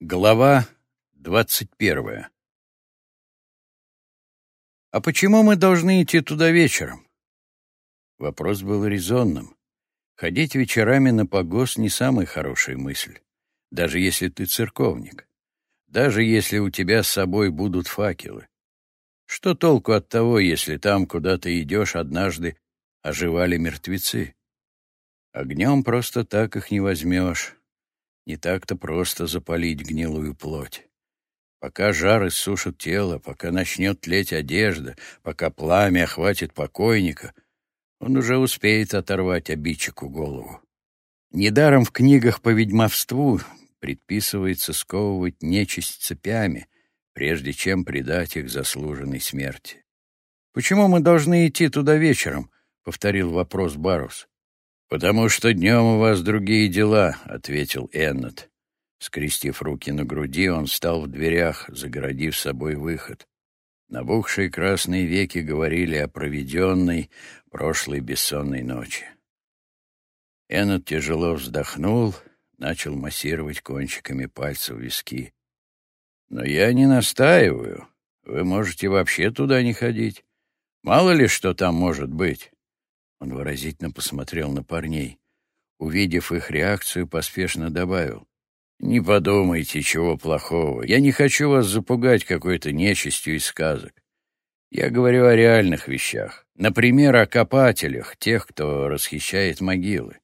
Глава двадцать первая «А почему мы должны идти туда вечером?» Вопрос был резонным. Ходить вечерами на погост — не самая хорошая мысль, даже если ты церковник, даже если у тебя с собой будут факелы. Что толку от того, если там, куда ты идешь, однажды оживали мертвецы? Огнем просто так их не возьмешь. Не так-то просто запалить гнилую плоть. Пока жар иссушит тело, пока начнет тлеть одежда, пока пламя охватит покойника, он уже успеет оторвать обидчику голову. Недаром в книгах по ведьмовству предписывается сковывать нечисть цепями, прежде чем предать их заслуженной смерти. «Почему мы должны идти туда вечером?» — повторил вопрос Барус. «Потому что днем у вас другие дела», — ответил Эннет. Скрестив руки на груди, он встал в дверях, загородив собой выход. Набухшие красные веки говорили о проведенной прошлой бессонной ночи. Эннет тяжело вздохнул, начал массировать кончиками пальцев виски. «Но я не настаиваю. Вы можете вообще туда не ходить. Мало ли что там может быть». Он выразительно посмотрел на парней. Увидев их реакцию, поспешно добавил. «Не подумайте, чего плохого. Я не хочу вас запугать какой-то нечистью из сказок. Я говорю о реальных вещах. Например, о копателях, тех, кто расхищает могилы.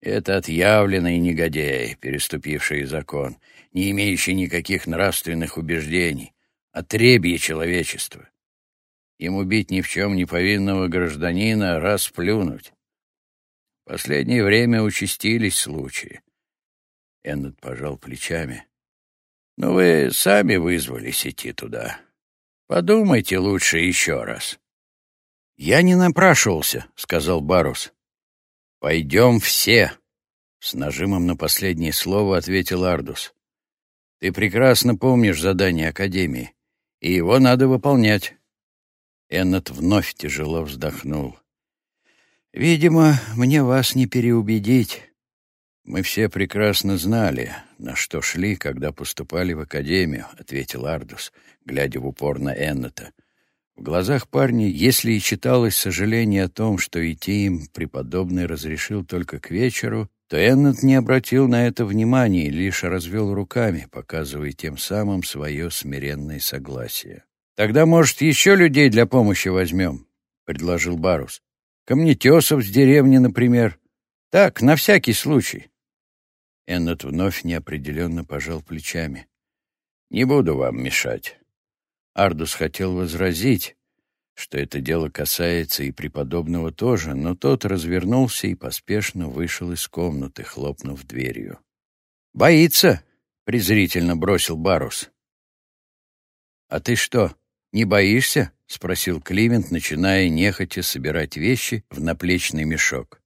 Это отъявленные негодяи, переступившие закон, не имеющие никаких нравственных убеждений, отребье человечества. Им убить ни в чем не повинного гражданина, раз плюнуть. В последнее время участились случаи. Эннет пожал плечами. «Но «Ну, вы сами вызвались идти туда. Подумайте лучше еще раз». «Я не напрашивался», — сказал Барус. «Пойдем все», — с нажимом на последнее слово ответил Ардус. «Ты прекрасно помнишь задание Академии, и его надо выполнять». Эннет вновь тяжело вздохнул. «Видимо, мне вас не переубедить. Мы все прекрасно знали, на что шли, когда поступали в академию», — ответил Ардус, глядя в упор на Эннета. В глазах парня, если и читалось сожаление о том, что идти им преподобный разрешил только к вечеру, то Эннет не обратил на это внимания и лишь развел руками, показывая тем самым свое смиренное согласие. «Тогда, может, еще людей для помощи возьмем?» — предложил Барус. «Камнетесов с деревни, например. Так, на всякий случай». Эннет вновь неопределенно пожал плечами. «Не буду вам мешать». Ардус хотел возразить, что это дело касается и преподобного тоже, но тот развернулся и поспешно вышел из комнаты, хлопнув дверью. «Боится?» — презрительно бросил Барус. «А ты что, «Не боишься?» — спросил Климент, начиная нехотя собирать вещи в наплечный мешок.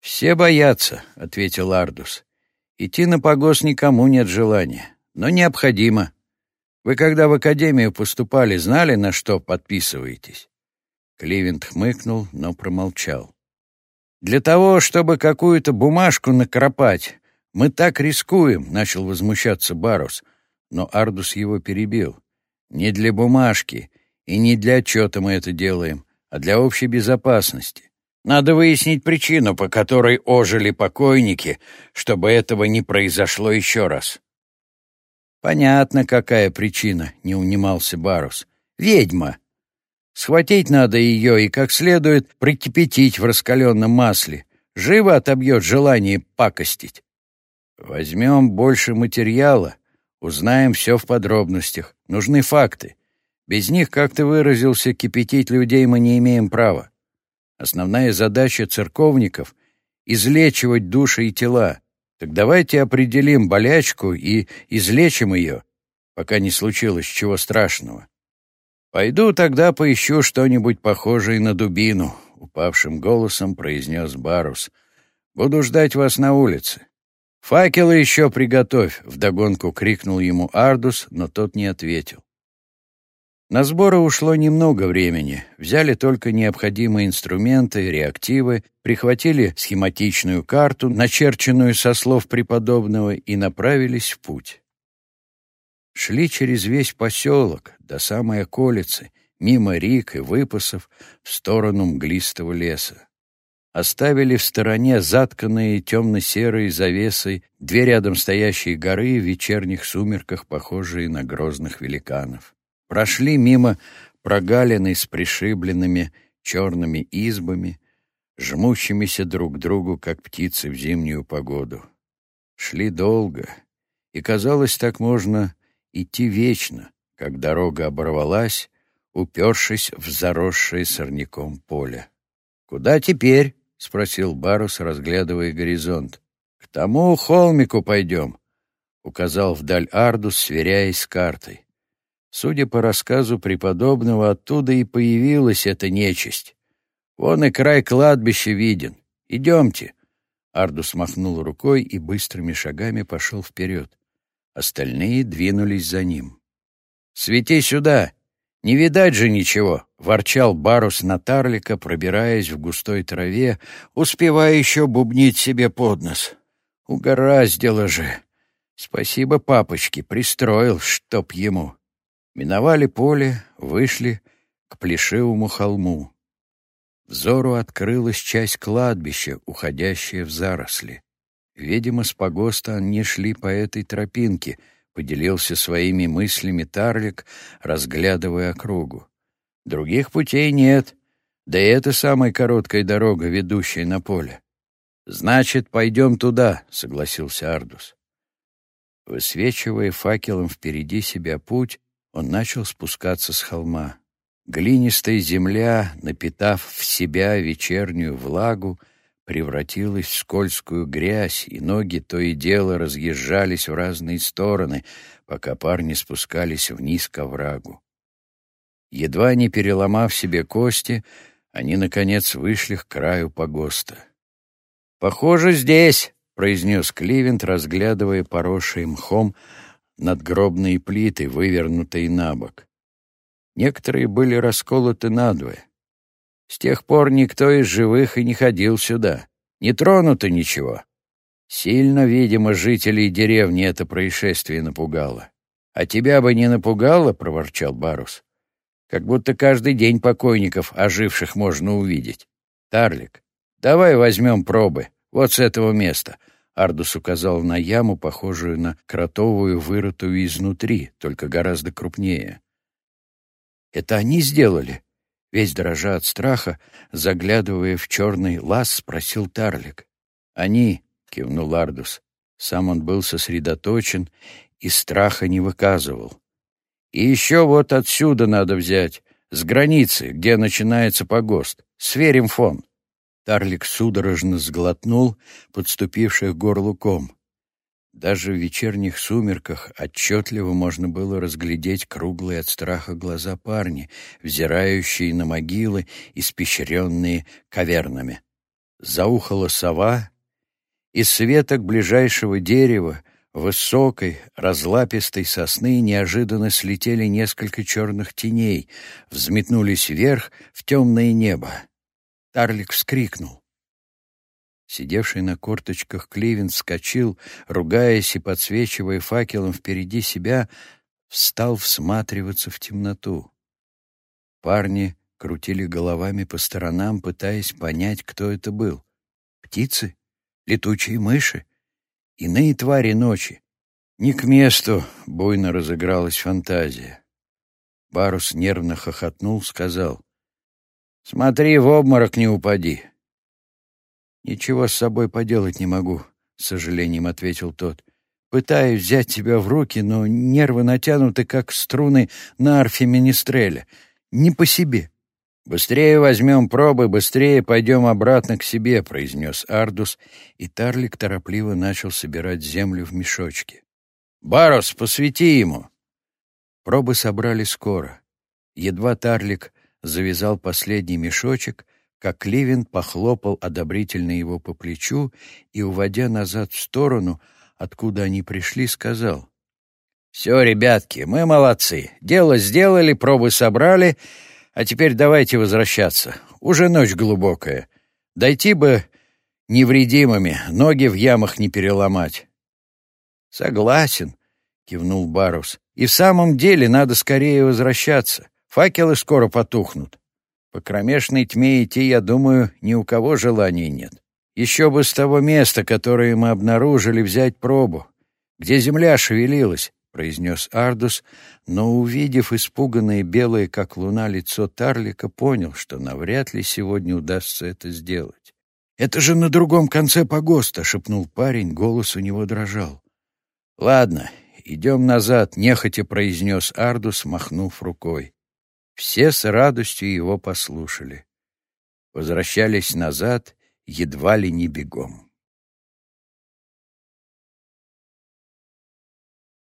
«Все боятся», — ответил Ардус. «Идти на погост никому нет желания, но необходимо. Вы, когда в академию поступали, знали, на что подписываетесь?» Кливент хмыкнул, но промолчал. «Для того, чтобы какую-то бумажку накропать, мы так рискуем», — начал возмущаться Барус, но Ардус его перебил. Не для бумажки и не для отчета мы это делаем, а для общей безопасности. Надо выяснить причину, по которой ожили покойники, чтобы этого не произошло еще раз. Понятно, какая причина, не унимался Барус. Ведьма. Схватить надо ее и как следует прикипятить в раскаленном масле. Живо отобьет желание пакостить. Возьмем больше материала, Узнаем все в подробностях. Нужны факты. Без них, как ты выразился, кипятить людей мы не имеем права. Основная задача церковников — излечивать души и тела. Так давайте определим болячку и излечим ее, пока не случилось чего страшного. Пойду тогда поищу что-нибудь похожее на дубину, — упавшим голосом произнес Барус. Буду ждать вас на улице. «Факелы еще приготовь!» — вдогонку крикнул ему Ардус, но тот не ответил. На сборы ушло немного времени. Взяли только необходимые инструменты, реактивы, прихватили схематичную карту, начерченную со слов преподобного, и направились в путь. Шли через весь поселок, до самой околицы, мимо рик и выпасов, в сторону мглистого леса. Оставили в стороне затканные темно-серой завесой две рядом стоящие горы в вечерних сумерках, похожие на грозных великанов. Прошли мимо прогалины с пришибленными черными избами, жмущимися друг к другу, как птицы в зимнюю погоду. Шли долго, и казалось, так можно идти вечно, как дорога оборвалась, упершись в заросшее сорняком поле. «Куда теперь?» — спросил Барус, разглядывая горизонт. «К тому холмику пойдем», — указал вдаль Ардус, сверяясь с картой. Судя по рассказу преподобного, оттуда и появилась эта нечисть. Вон и край кладбища виден. Идемте. Ардус махнул рукой и быстрыми шагами пошел вперед. Остальные двинулись за ним. «Свети сюда! Не видать же ничего!» — ворчал Барус на Тарлика, пробираясь в густой траве, успевая еще бубнить себе под нос. «Угораздило же! Спасибо папочке, пристроил, чтоб ему!» Миновали поле, вышли к плешивому холму. Взору открылась часть кладбища, уходящая в заросли. Видимо, с погоста они шли по этой тропинке, поделился своими мыслями Тарлик, разглядывая округу. Других путей нет, да и это самая короткая дорога, ведущая на поле. «Значит, пойдем туда», — согласился Ардус. Высвечивая факелом впереди себя путь, он начал спускаться с холма. Глинистая земля, напитав в себя вечернюю влагу, превратилась в скользкую грязь, и ноги то и дело разъезжались в разные стороны, пока парни спускались вниз к оврагу. Едва не переломав себе кости, они, наконец, вышли к краю погоста. «Похоже, здесь», — произнес Кливент, разглядывая поросший мхом надгробные плиты, вывернутые на бок. Некоторые были расколоты надвое. С тех пор никто из живых и не ходил сюда. Не тронуто ничего. Сильно, видимо, жителей деревни это происшествие напугало. «А тебя бы не напугало?» — проворчал Барус. «Как будто каждый день покойников, оживших, можно увидеть. Тарлик, давай возьмем пробы. Вот с этого места. Ардус указал на яму, похожую на кротовую, вырытую изнутри, только гораздо крупнее. «Это они сделали?» Весь дрожа от страха, заглядывая в черный лаз, спросил Тарлик. «Они», — кивнул Ардус. Сам он был сосредоточен и страха не выказывал. «И еще вот отсюда надо взять, с границы, где начинается погост. Сверим фон». Тарлик судорожно сглотнул, подступивших горлу ком. Даже в вечерних сумерках отчетливо можно было разглядеть круглые от страха глаза парни, взирающие на могилы, испещренные кавернами. Заухала сова, и с веток ближайшего дерева, высокой, разлапистой сосны, неожиданно слетели несколько черных теней, взметнулись вверх в темное небо. Тарлик вскрикнул. Сидевший на корточках Кливин вскочил, ругаясь и подсвечивая факелом впереди себя, встал всматриваться в темноту. Парни крутили головами по сторонам, пытаясь понять, кто это был. Птицы? Летучие мыши? Иные твари ночи? Не к месту буйно разыгралась фантазия. Барус нервно хохотнул, сказал, Смотри, в обморок не упади. Ничего с собой поделать не могу, с сожалением ответил тот. Пытаюсь взять тебя в руки, но нервы натянуты, как струны на арфе Министреля. Не по себе. «Быстрее возьмем пробы, быстрее пойдем обратно к себе», — произнес Ардус, и Тарлик торопливо начал собирать землю в мешочки. «Барос, посвети ему!» Пробы собрали скоро. Едва Тарлик завязал последний мешочек, как Ливин похлопал одобрительно его по плечу и, уводя назад в сторону, откуда они пришли, сказал. «Все, ребятки, мы молодцы. Дело сделали, пробы собрали, а теперь давайте возвращаться. Уже ночь глубокая. Дойти бы невредимыми, ноги в ямах не переломать». «Согласен», — кивнул Барус. «И в самом деле надо скорее возвращаться. Факелы скоро потухнут. По кромешной тьме идти, я думаю, ни у кого желания нет. Еще бы с того места, которое мы обнаружили, взять пробу. Где земля шевелилась, — произнес Ардус, но, увидев испуганное белое, как луна, лицо Тарлика, понял, что навряд ли сегодня удастся это сделать. «Это же на другом конце погоста!» — шепнул парень, голос у него дрожал. «Ладно, идем назад», — нехотя произнес Ардус, махнув рукой. Все с радостью его послушали. Возвращались назад едва ли не бегом.